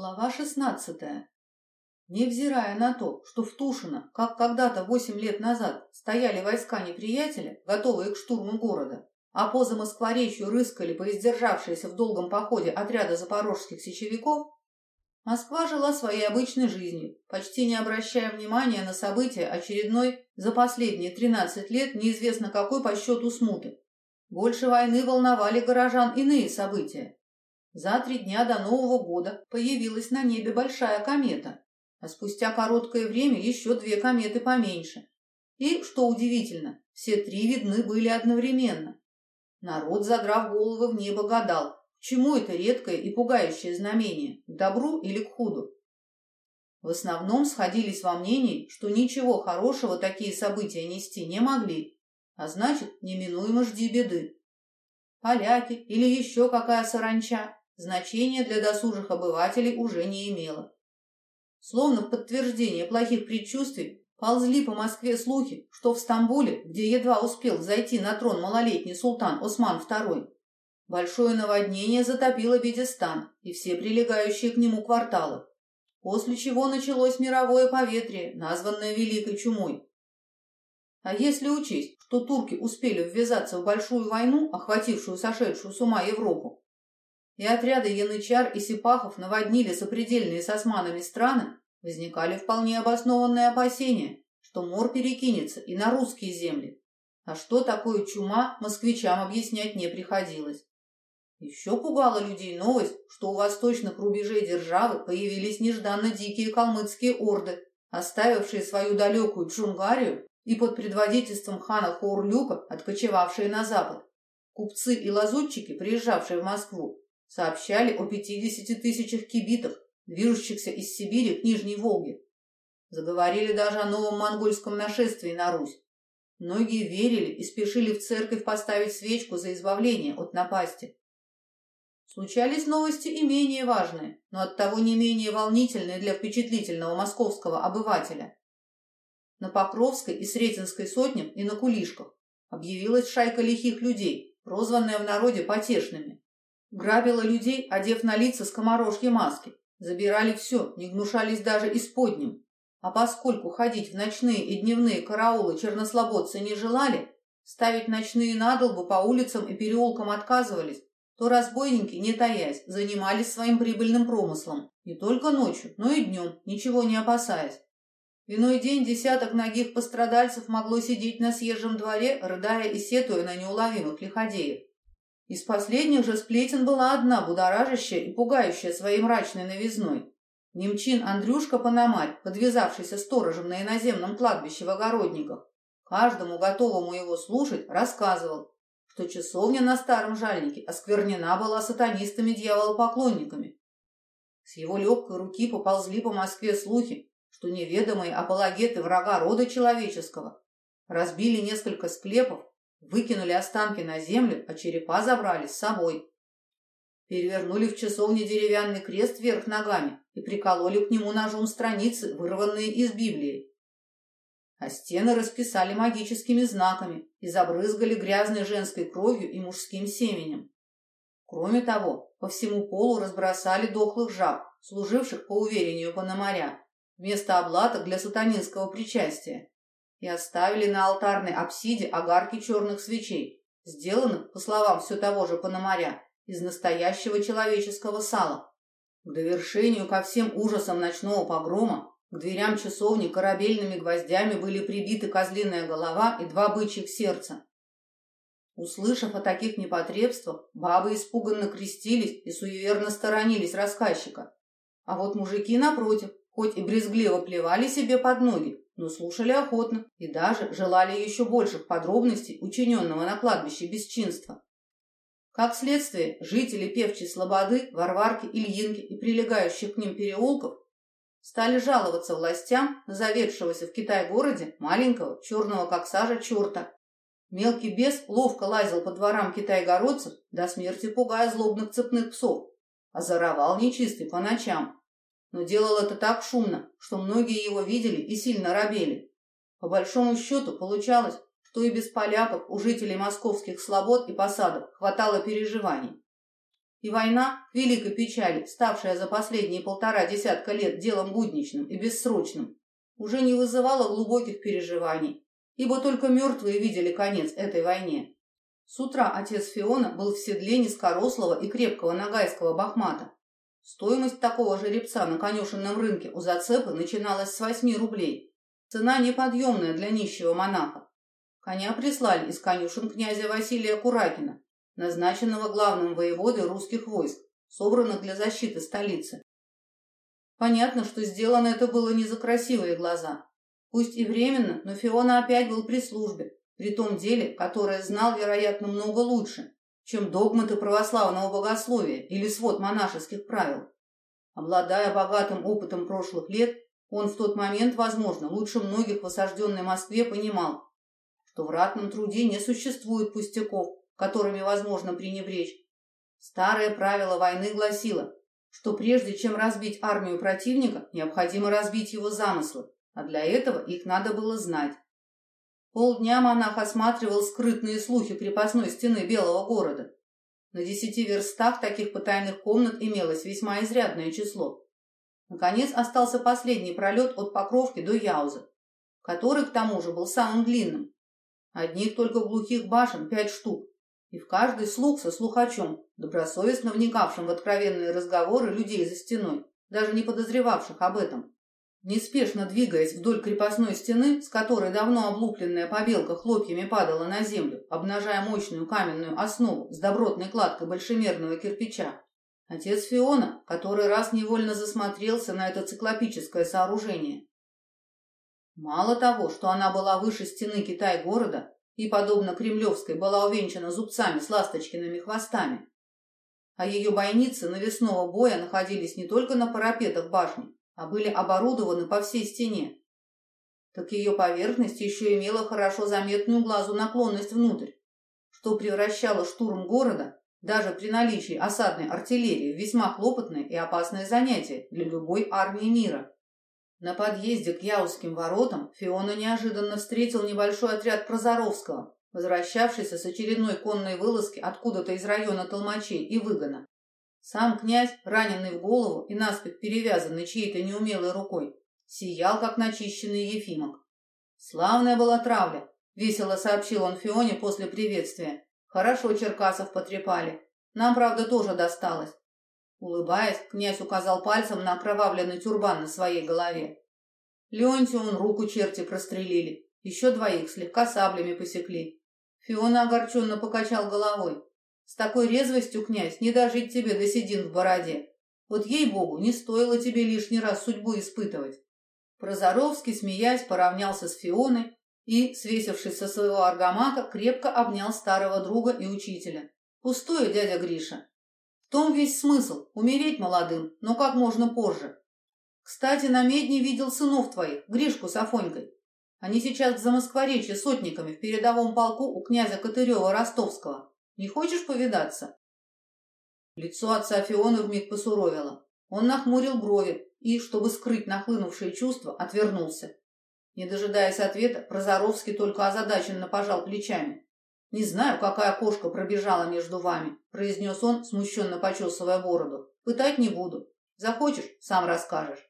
Глава шестнадцатая. Невзирая на то, что в Тушино, как когда-то восемь лет назад, стояли войска неприятеля, готовые к штурму города, а по Замоскворечью рыскали поиздержавшиеся в долгом походе отряда запорожских сечевиков, Москва жила своей обычной жизнью, почти не обращая внимания на события очередной за последние тринадцать лет неизвестно какой по счету смуты. Больше войны волновали горожан иные события, за три дня до Нового года появилась на небе большая комета, а спустя короткое время еще две кометы поменьше. И, что удивительно, все три видны были одновременно. Народ, задрав головы в небо, гадал, к чему это редкое и пугающее знамение, к добру или к худу. В основном сходились во мнении, что ничего хорошего такие события нести не могли, а значит, неминуемо жди беды. Поляки или еще какая саранча значения для досужих обывателей уже не имело. Словно в подтверждение плохих предчувствий ползли по Москве слухи, что в Стамбуле, где едва успел зайти на трон малолетний султан Осман II, большое наводнение затопило Бедистан и все прилегающие к нему кварталы, после чего началось мировое поветрие, названное Великой Чумой. А если учесть, что турки успели ввязаться в большую войну, охватившую сошедшую с ума Европу, и отряды янычар и сипахов наводнили сопредельные с османами страны, возникали вполне обоснованные опасения, что мор перекинется и на русские земли. А что такое чума, москвичам объяснять не приходилось. Еще пугала людей новость, что у восточных рубежей державы появились нежданно дикие калмыцкие орды, оставившие свою далекую Джунгарию и под предводительством хана Хаурлюка откочевавшие на запад. Купцы и лазутчики, приезжавшие в Москву, Сообщали о 50 тысячах кибитов, движущихся из Сибири к Нижней Волге. Заговорили даже о новом монгольском нашествии на Русь. Многие верили и спешили в церковь поставить свечку за избавление от напасти. Случались новости и менее важные, но оттого не менее волнительные для впечатлительного московского обывателя. На Покровской и Сретенской сотнях и на Кулишках объявилась шайка лихих людей, прозванная в народе потешными. Грабила людей, одев на лица скоморожьи маски. Забирали все, не гнушались даже исподним. А поскольку ходить в ночные и дневные караулы чернослободцы не желали, ставить ночные надолбы по улицам и переулкам отказывались, то разбойники, не таясь, занимались своим прибыльным промыслом. Не только ночью, но и днем, ничего не опасаясь. В иной день десяток ногих пострадальцев могло сидеть на съезжем дворе, рыдая и сетуя на неуловимых лиходеев. Из последних же сплетен была одна будоражащая и пугающая своей мрачной новизной. Немчин Андрюшка Пономарь, подвязавшийся сторожем на иноземном кладбище в Огородниках, каждому готовому его слушать, рассказывал, что часовня на Старом Жальнике осквернена была сатанистами-дьяволопоклонниками. С его легкой руки поползли по Москве слухи, что неведомые апологеты врага рода человеческого разбили несколько склепов Выкинули останки на землю, а черепа забрали с собой. Перевернули в часовне деревянный крест вверх ногами и прикололи к нему ножом страницы, вырванные из Библии. А стены расписали магическими знаками и забрызгали грязной женской кровью и мужским семенем. Кроме того, по всему полу разбросали дохлых жаб, служивших, по уверению Пономаря, вместо облаток для сатанинского причастия и оставили на алтарной апсиде огарки черных свечей, сделанных, по словам все того же Пономаря, из настоящего человеческого сала. К довершению ко всем ужасам ночного погрома к дверям часовни корабельными гвоздями были прибиты козлиная голова и два бычьих сердца. Услышав о таких непотребствах, бабы испуганно крестились и суеверно сторонились рассказчика. А вот мужики, напротив, хоть и брезгливо плевали себе под ноги, но слушали охотно и даже желали еще больших подробностей учиненного на кладбище бесчинства. Как следствие, жители Певчей Слободы, Варварки, Ильинки и прилегающих к ним переулков стали жаловаться властям на заведшегося в Китай-городе маленького, черного как сажа черта. Мелкий бес ловко лазил по дворам китай-городцев, до смерти пугая злобных цепных псов, а заровал нечистый по ночам, но делал это так шумно, что многие его видели и сильно робели. По большому счету получалось, что и без поляков у жителей московских слобод и посадок хватало переживаний. и война, к великой печали, ставшая за последние полтора десятка лет делом будничным и бессрочным, уже не вызывала глубоких переживаний, ибо только мертвые видели конец этой войне. С утра отец Фиона был в седле низкорослого и крепкого нагайского бахмата. Стоимость такого жеребца на конюшенном рынке у зацепы начиналась с восьми рублей. Цена неподъемная для нищего монаха. Коня прислали из конюшен князя Василия Куракина, назначенного главным воеводой русских войск, собранных для защиты столицы. Понятно, что сделано это было не за красивые глаза. Пусть и временно, но Фиона опять был при службе, при том деле, которое знал, вероятно, много лучше, чем догматы православного богословия или свод монашеских правил. Обладая богатым опытом прошлых лет, он в тот момент, возможно, лучше многих в осажденной Москве понимал, что в ратном труде не существует пустяков, которыми возможно пренебречь. Старое правило войны гласило, что прежде чем разбить армию противника, необходимо разбить его замыслы, а для этого их надо было знать. Полдня монах осматривал скрытные слухи крепостной стены Белого города. На десяти верстах таких потайных комнат имелось весьма изрядное число. Наконец остался последний пролет от Покровки до Яуза, который к тому же был самым длинным. Одних только глухих башен пять штук, и в каждый слух со слухачом, добросовестно вникавшим в откровенные разговоры людей за стеной, даже не подозревавших об этом. Неспешно двигаясь вдоль крепостной стены, с которой давно облупленная побелка хлопьями падала на землю, обнажая мощную каменную основу с добротной кладкой большемерного кирпича, отец Фиона который раз невольно засмотрелся на это циклопическое сооружение. Мало того, что она была выше стены Китай-города и, подобно кремлевской, была увенчана зубцами с ласточкиными хвостами, а ее бойницы навесного боя находились не только на парапетах башни, а были оборудованы по всей стене. Так ее поверхность еще имела хорошо заметную глазу наклонность внутрь, что превращало штурм города даже при наличии осадной артиллерии в весьма хлопотное и опасное занятие для любой армии мира. На подъезде к Яузским воротам Фиона неожиданно встретил небольшой отряд Прозоровского, возвращавшийся с очередной конной вылазки откуда-то из района Толмачей и Выгона. Сам князь, раненый в голову и наспех перевязанный чьей-то неумелой рукой, сиял, как начищенный Ефимок. «Славная была травля», — весело сообщил он Фионе после приветствия. «Хорошо черкасов потрепали. Нам, правда, тоже досталось». Улыбаясь, князь указал пальцем на окровавленный тюрбан на своей голове. Леонтию он руку черти прострелили, еще двоих слегка саблями посекли. Фиона огорченно покачал головой. С такой резвостью, князь, не дожить тебе до седин в бороде. Вот ей-богу, не стоило тебе лишний раз судьбу испытывать. Прозоровский, смеясь, поравнялся с Фионой и, свесившись со своего аргамака, крепко обнял старого друга и учителя. Пустое, дядя Гриша. В том весь смысл — умереть молодым, но как можно позже. Кстати, на медне видел сынов твоих, Гришку с Афонькой. Они сейчас в Замоскворечье сотниками в передовом полку у князя Катырева Ростовского. Не хочешь повидаться?» Лицо отца Фиона вмиг посуровило. Он нахмурил брови и, чтобы скрыть нахлынувшие чувства, отвернулся. Не дожидаясь ответа, Прозоровский только озадаченно пожал плечами. «Не знаю, какая кошка пробежала между вами», — произнес он, смущенно почесывая бороду. «Пытать не буду. Захочешь, сам расскажешь».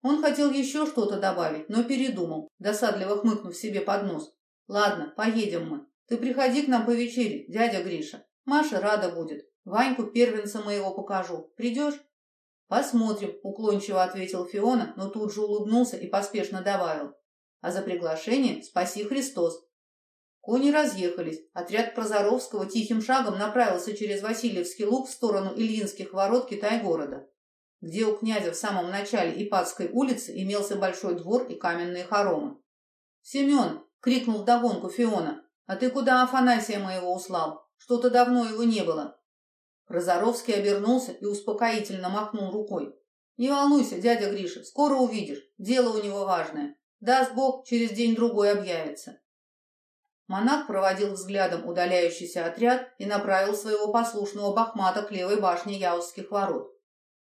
Он хотел еще что-то добавить, но передумал, досадливо хмыкнув себе под нос. «Ладно, поедем мы. Ты приходи к нам по вечере, дядя Гриша. Маша рада будет. Ваньку первенца моего покажу. Придешь?» «Посмотрим», — уклончиво ответил Фиона, но тут же улыбнулся и поспешно добавил. «А за приглашение спаси Христос». Кони разъехались. Отряд Прозоровского тихим шагом направился через Васильевский луг в сторону Ильинских ворот Китай-города, где у князя в самом начале Ипатской улицы имелся большой двор и каменные хоромы. «Семен!» — крикнул вдогонку Фиона. «А ты куда Афанасия моего услал? Что-то давно его не было». Прозоровский обернулся и успокоительно махнул рукой. «Не волнуйся, дядя Гриша, скоро увидишь. Дело у него важное. Даст Бог, через день-другой объявится». Монах проводил взглядом удаляющийся отряд и направил своего послушного бахмата к левой башне Яузских ворот.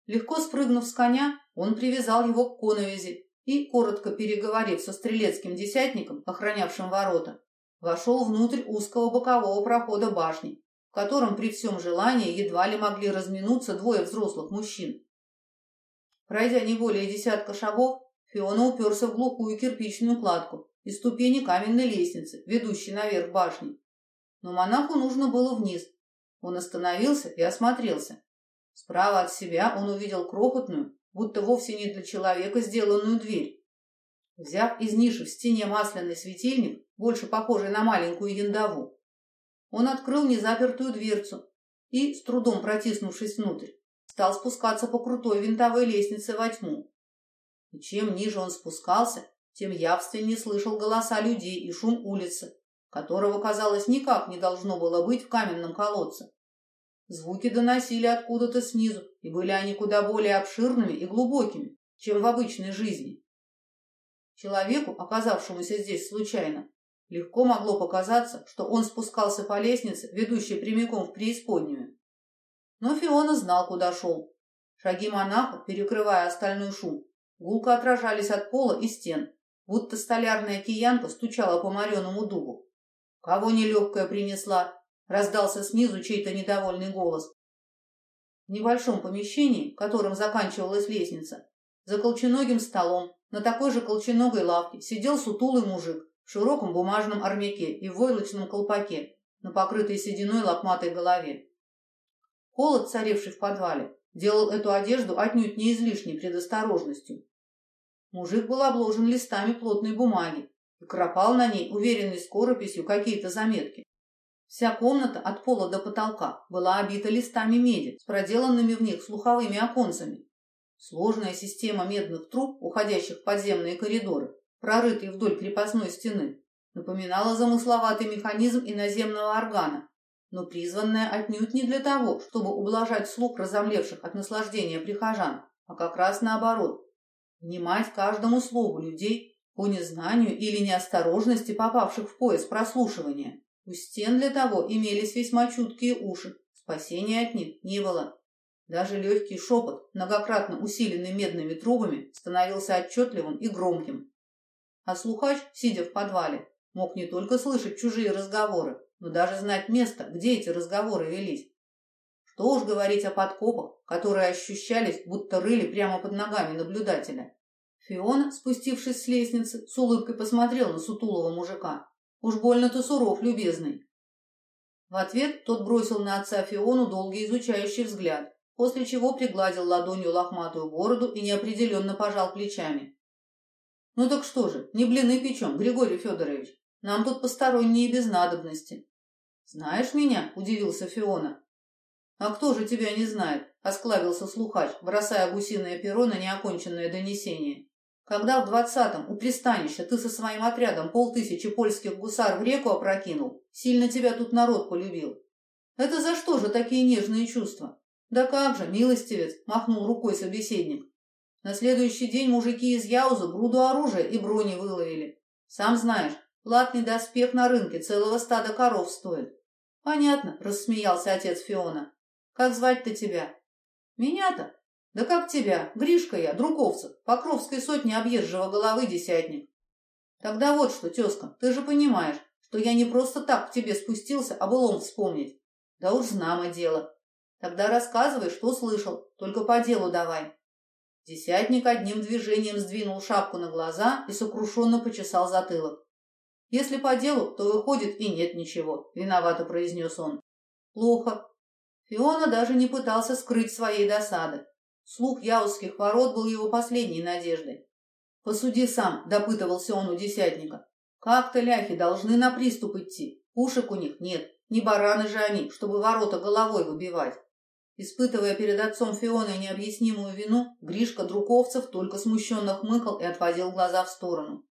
Легко спрыгнув с коня, он привязал его к коновизи и, коротко переговорив со стрелецким десятником, охранявшим ворота, вошел внутрь узкого бокового прохода башни, в котором при всем желании едва ли могли разминуться двое взрослых мужчин. Пройдя не более десятка шагов, Фиона уперся в глухую кирпичную кладку и ступени каменной лестницы, ведущей наверх башни. Но монаху нужно было вниз. Он остановился и осмотрелся. Справа от себя он увидел крохотную, будто вовсе не для человека сделанную дверь. Взяв из ниши в стене масляный светильник, больше похожий на маленькую яндаву, он открыл незапертую дверцу и, с трудом протиснувшись внутрь, стал спускаться по крутой винтовой лестнице во тьму. И чем ниже он спускался, тем явственнее слышал голоса людей и шум улицы, которого, казалось, никак не должно было быть в каменном колодце. Звуки доносили откуда-то снизу, и были они куда более обширными и глубокими, чем в обычной жизни. Человеку, оказавшемуся здесь случайно, легко могло показаться, что он спускался по лестнице, ведущей прямиком в преисподнюю. Но Фиона знал, куда шел. Шаги монаха, перекрывая остальной шум, гулко отражались от пола и стен, будто столярная киянка стучала по мореному дубу. «Кого нелегкая принесла?» Раздался снизу чей-то недовольный голос. В небольшом помещении, которым заканчивалась лестница, за колченогим столом, на такой же колченогой лавке, сидел сутулый мужик в широком бумажном армяке и в войлочном колпаке на покрытой сединой лохматой голове. Холод, царивший в подвале, делал эту одежду отнюдь не излишней предосторожностью. Мужик был обложен листами плотной бумаги и кропал на ней уверенной скорописью какие-то заметки. Вся комната от пола до потолка была обита листами меди с проделанными в них слуховыми оконцами. Сложная система медных труб, уходящих в подземные коридоры, прорытые вдоль крепостной стены, напоминала замысловатый механизм иноземного органа, но призванная отнюдь не для того, чтобы ублажать слух разомлевших от наслаждения прихожан, а как раз наоборот, внимать каждому слову людей по незнанию или неосторожности попавших в пояс прослушивания. У стен для того имелись весьма чуткие уши, спасения от них не было. Даже легкий шепот, многократно усиленный медными трубами, становился отчетливым и громким. А слухач, сидя в подвале, мог не только слышать чужие разговоры, но даже знать место, где эти разговоры велись. Что уж говорить о подкопах, которые ощущались, будто рыли прямо под ногами наблюдателя. Фиона, спустившись с лестницы, с улыбкой посмотрел на сутулого мужика. Уж больно ты суров, любезный. В ответ тот бросил на отца Фиону долгий изучающий взгляд, после чего пригладил ладонью лохматую бороду и неопределенно пожал плечами. «Ну так что же, не блины печем, Григорий Федорович. Нам тут посторонние без надобности». «Знаешь меня?» – удивился Фиона. «А кто же тебя не знает?» – осклавился слухач, бросая гусиное перо на неоконченное донесение. Когда в двадцатом у пристанища ты со своим отрядом полтысячи польских гусар в реку опрокинул, сильно тебя тут народ полюбил. Это за что же такие нежные чувства? Да как же, милостивец, махнул рукой собеседник. На следующий день мужики из Яуза груду оружия и брони выловили. Сам знаешь, латный доспех на рынке целого стада коров стоит. Понятно, рассмеялся отец Фиона. Как звать-то тебя? Меня-то? Да как тебя? Гришка я, Друковцев, Покровской сотни объезжего головы десятник. Тогда вот что, тезка, ты же понимаешь, что я не просто так к тебе спустился, а былом вспомнить. Да уж знамо дело. Тогда рассказывай, что слышал, только по делу давай. Десятник одним движением сдвинул шапку на глаза и сокрушенно почесал затылок. Если по делу, то выходит и нет ничего, виновато произнес он. Плохо. Фиона даже не пытался скрыть своей досады. Слух Яузских ворот был его последней надеждой. «Посуди сам», — допытывался он у десятника. «Как-то ляхи должны на приступ идти. Пушек у них нет. Не бараны же они, чтобы ворота головой выбивать». Испытывая перед отцом Фионой необъяснимую вину, Гришка Друковцев только смущенно хмыкал и отводил глаза в сторону.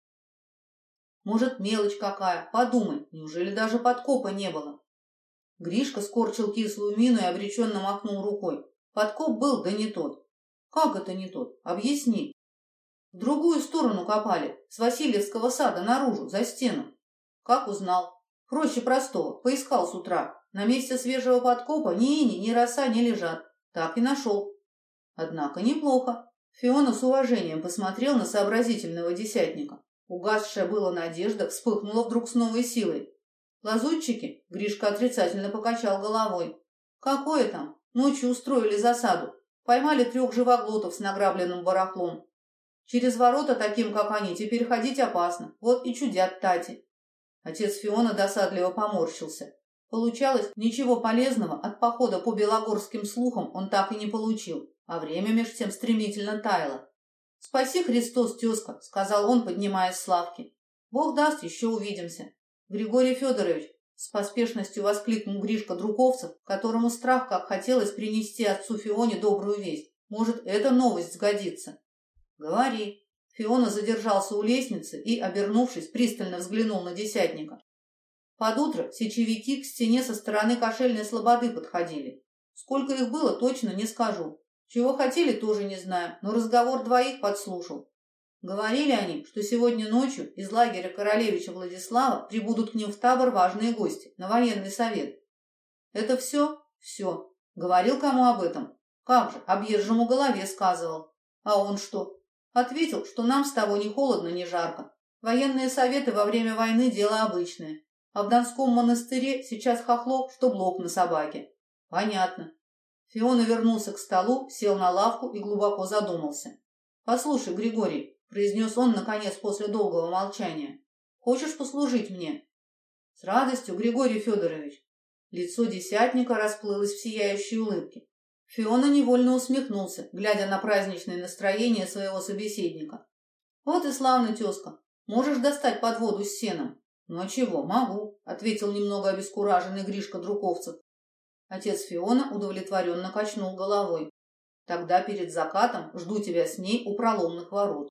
«Может, мелочь какая? Подумай, неужели даже подкопа не было?» Гришка скорчил кислую мину и обреченно махнул рукой. Подкоп был, да не тот. Как это не тот? Объясни. В другую сторону копали, с Васильевского сада наружу, за стену. Как узнал? Проще простого. Поискал с утра. На месте свежего подкопа ни ини, ни роса не лежат. Так и нашел. Однако неплохо. Фиона с уважением посмотрел на сообразительного десятника. Угасшая была надежда вспыхнула вдруг с новой силой. Лазутчики? Гришка отрицательно покачал головой. Какое там? Ночью устроили засаду. Поймали трех живоглотов с награбленным барахлом. Через ворота таким, как они, теперь ходить опасно. Вот и чудят Тати. Отец Фиона досадливо поморщился. Получалось, ничего полезного от похода по белогорским слухам он так и не получил, а время меж тем стремительно таяло. «Спаси Христос, тезка», — сказал он, поднимаясь с лавки. «Бог даст, еще увидимся». Григорий Федорович, с поспешностью воскликнул Гришка Друковцев, которому страх как хотелось принести отцу Фионе добрую весть. Может, эта новость сгодится? Говори. Фиона задержался у лестницы и, обернувшись, пристально взглянул на десятника. Под утро сечевики к стене со стороны кошельной слободы подходили. Сколько их было, точно не скажу. Чего хотели, тоже не знаю, но разговор двоих подслушал. Говорили они, что сегодня ночью из лагеря королевича Владислава прибудут к ним в табор важные гости, на военный совет. Это все? Все. Говорил кому об этом? Как же, объезжему голове сказывал. А он что? Ответил, что нам с того ни холодно, ни жарко. Военные советы во время войны – дело обычное. А в Донском монастыре сейчас хохлов, что блок на собаке. Понятно. Фиона вернулся к столу, сел на лавку и глубоко задумался. Послушай, Григорий, — произнес он, наконец, после долгого молчания. «Хочешь послужить мне?» «С радостью, Григорий Федорович». Лицо десятника расплылось в сияющей улыбке. Фиона невольно усмехнулся, глядя на праздничное настроение своего собеседника. «Вот и славно, тезка. Можешь достать под воду с сеном?» «Ну а чего, могу», — ответил немного обескураженный Гришка Друковцев. Отец Фиона удовлетворенно качнул головой. «Тогда перед закатом жду тебя с ней у проломных ворот.